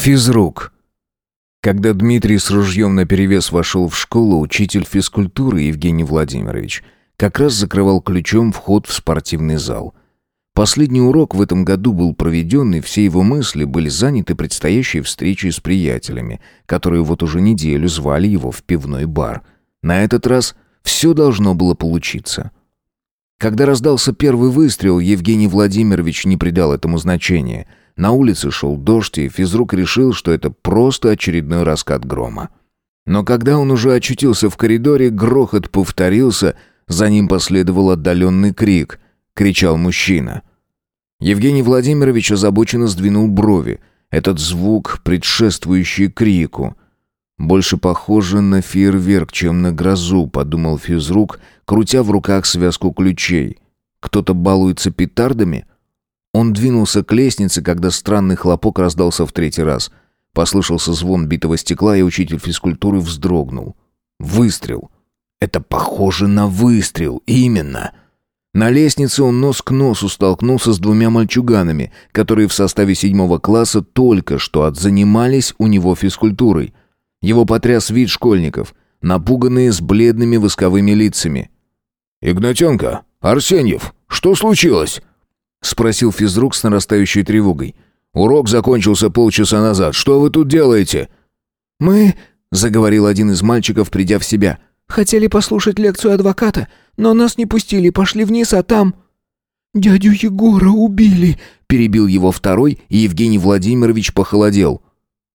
Физрук. Когда Дмитрий с ружьем наперевес вошел в школу, учитель физкультуры Евгений Владимирович как раз закрывал ключом вход в спортивный зал. Последний урок в этом году был проведен, и все его мысли были заняты предстоящей встречей с приятелями, которые вот уже неделю звали его в пивной бар. На этот раз все должно было получиться. Когда раздался первый выстрел, Евгений Владимирович не придал этому значения. На улице шел дождь, и физрук решил, что это просто очередной раскат грома. Но когда он уже очутился в коридоре, грохот повторился, за ним последовал отдаленный крик. Кричал мужчина. Евгений Владимирович озабоченно сдвинул брови. Этот звук, предшествующий крику. «Больше похоже на фейерверк, чем на грозу», — подумал физрук, крутя в руках связку ключей. «Кто-то балуется петардами?» Он двинулся к лестнице, когда странный хлопок раздался в третий раз. Послышался звон битого стекла, и учитель физкультуры вздрогнул. «Выстрел!» «Это похоже на выстрел, именно!» На лестнице он нос к носу столкнулся с двумя мальчуганами, которые в составе седьмого класса только что отзанимались у него физкультурой. Его потряс вид школьников, напуганные с бледными восковыми лицами. «Игнатенко! Арсеньев! Что случилось?» Спросил физрук с нарастающей тревогой. «Урок закончился полчаса назад. Что вы тут делаете?» «Мы...» — заговорил один из мальчиков, придя в себя. «Хотели послушать лекцию адвоката, но нас не пустили, пошли вниз, а там...» «Дядю Егора убили!» — перебил его второй, и Евгений Владимирович похолодел.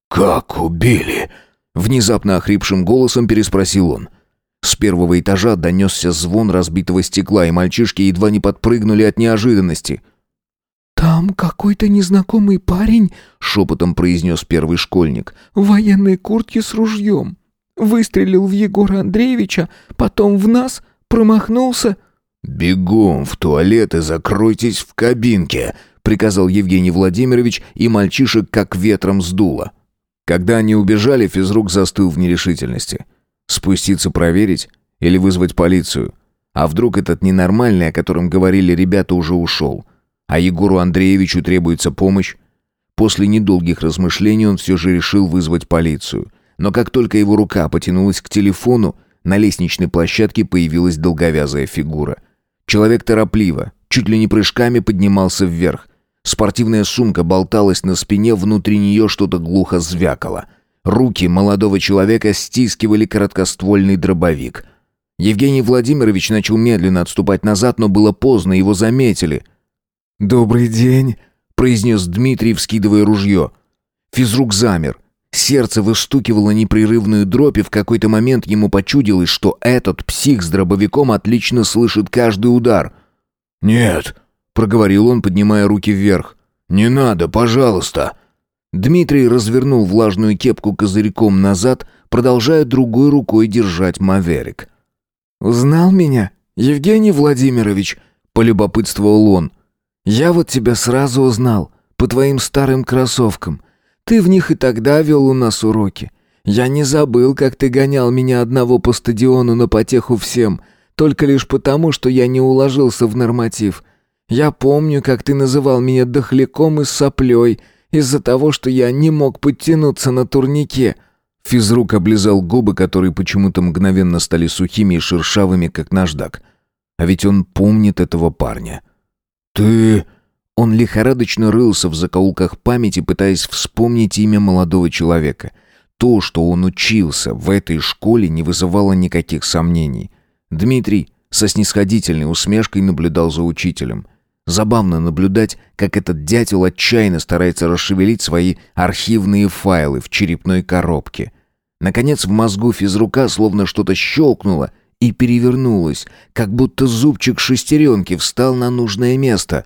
«Как убили?» Внезапно охрипшим голосом переспросил он. С первого этажа донесся звон разбитого стекла, и мальчишки едва не подпрыгнули от неожиданности. «Там какой-то незнакомый парень», — шепотом произнес первый школьник, — «в военной куртке с ружьем. Выстрелил в Егора Андреевича, потом в нас, промахнулся». «Бегом в туалет и закройтесь в кабинке», — приказал Евгений Владимирович, и мальчишек как ветром сдуло. Когда они убежали, физрук застыл в нерешительности. Спуститься проверить или вызвать полицию? А вдруг этот ненормальный, о котором говорили ребята, уже ушел? А Егору Андреевичу требуется помощь? После недолгих размышлений он все же решил вызвать полицию. Но как только его рука потянулась к телефону, на лестничной площадке появилась долговязая фигура. Человек торопливо, чуть ли не прыжками поднимался вверх. Спортивная сумка болталась на спине, внутри нее что-то глухо звякало. Руки молодого человека стискивали короткоствольный дробовик. Евгений Владимирович начал медленно отступать назад, но было поздно, его заметили. «Добрый день», — произнес Дмитрий, вскидывая ружье. Физрук замер. Сердце выстукивало непрерывную дробь, и в какой-то момент ему почудилось, что этот псих с дробовиком отлично слышит каждый удар. «Нет», проговорил он, поднимая руки вверх. «Не надо, пожалуйста!» Дмитрий развернул влажную кепку козырьком назад, продолжая другой рукой держать маверик. «Узнал меня, Евгений Владимирович?» — полюбопытствовал он. «Я вот тебя сразу узнал, по твоим старым кроссовкам. Ты в них и тогда вел у нас уроки. Я не забыл, как ты гонял меня одного по стадиону на потеху всем, только лишь потому, что я не уложился в норматив. Я помню, как ты называл меня дохляком и соплей из-за того, что я не мог подтянуться на турнике». Физрук облизал губы, которые почему-то мгновенно стали сухими и шершавыми, как наждак. А ведь он помнит этого парня. «Ты...» Он лихорадочно рылся в закоулках памяти, пытаясь вспомнить имя молодого человека. То, что он учился в этой школе, не вызывало никаких сомнений. Дмитрий со снисходительной усмешкой наблюдал за учителем. Забавно наблюдать, как этот дятел отчаянно старается расшевелить свои архивные файлы в черепной коробке. Наконец в мозгу физрука словно что-то щелкнуло и перевернулось, как будто зубчик шестеренки встал на нужное место.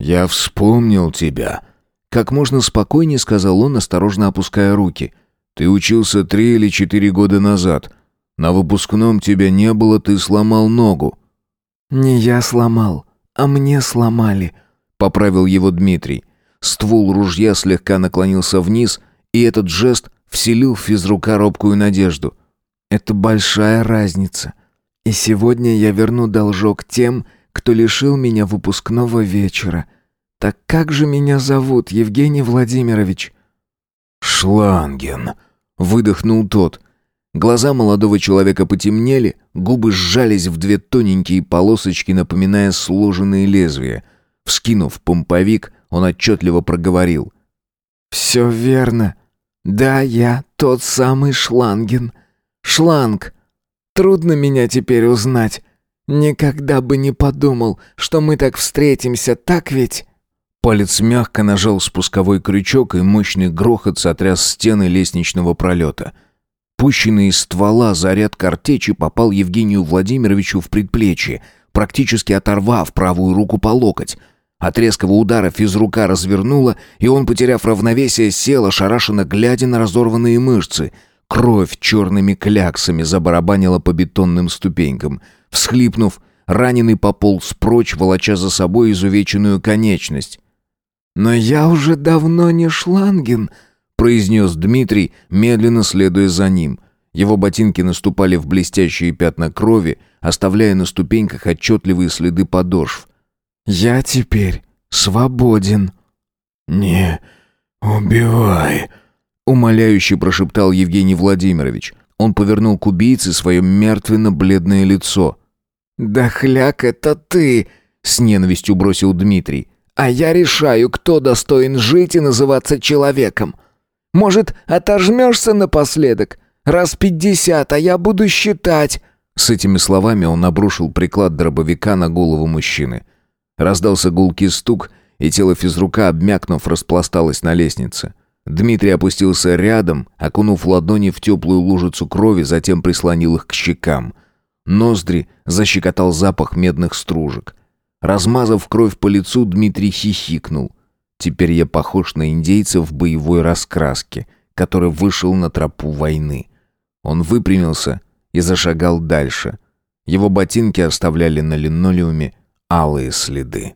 «Я вспомнил тебя», — как можно спокойнее сказал он, осторожно опуская руки. «Ты учился три или четыре года назад. На выпускном тебя не было, ты сломал ногу». «Не я сломал», «А мне сломали», — поправил его Дмитрий. Ствол ружья слегка наклонился вниз, и этот жест вселил в физрука робкую надежду. «Это большая разница. И сегодня я верну должок тем, кто лишил меня выпускного вечера. Так как же меня зовут, Евгений Владимирович?» «Шланген», — выдохнул тот. Глаза молодого человека потемнели, губы сжались в две тоненькие полосочки, напоминая сложенные лезвия. Вскинув помповик, он отчетливо проговорил. «Все верно. Да, я тот самый Шланген. Шланг. Трудно меня теперь узнать. Никогда бы не подумал, что мы так встретимся, так ведь?» Палец мягко нажал спусковой крючок, и мощный грохот сотряс стены лестничного пролета. Пущенный из ствола заряд картечи попал Евгению Владимировичу в предплечье, практически оторвав правую руку по локоть. От резкого удара физрука развернуло, и он, потеряв равновесие, сел, ошарашенно глядя на разорванные мышцы. Кровь черными кляксами забарабанила по бетонным ступенькам. Всхлипнув, раненый пополз прочь, волоча за собой изувеченную конечность. «Но я уже давно не Шланген», — произнес Дмитрий, медленно следуя за ним. Его ботинки наступали в блестящие пятна крови, оставляя на ступеньках отчетливые следы подошв. «Я теперь свободен». «Не убивай», — умоляюще прошептал Евгений Владимирович. Он повернул к убийце свое мертвенно-бледное лицо. «Да хляк это ты!» — с ненавистью бросил Дмитрий. А я решаю, кто достоин жить и называться человеком. Может, отожмешься напоследок? Раз пятьдесят, а я буду считать». С этими словами он обрушил приклад дробовика на голову мужчины. Раздался гулкий стук, и тело физрука, обмякнув, распласталось на лестнице. Дмитрий опустился рядом, окунув ладони в теплую лужицу крови, затем прислонил их к щекам. Ноздри защекотал запах медных стружек. Размазав кровь по лицу, Дмитрий хихикнул. «Теперь я похож на индейца в боевой раскраске, который вышел на тропу войны». Он выпрямился и зашагал дальше. Его ботинки оставляли на линолеуме алые следы.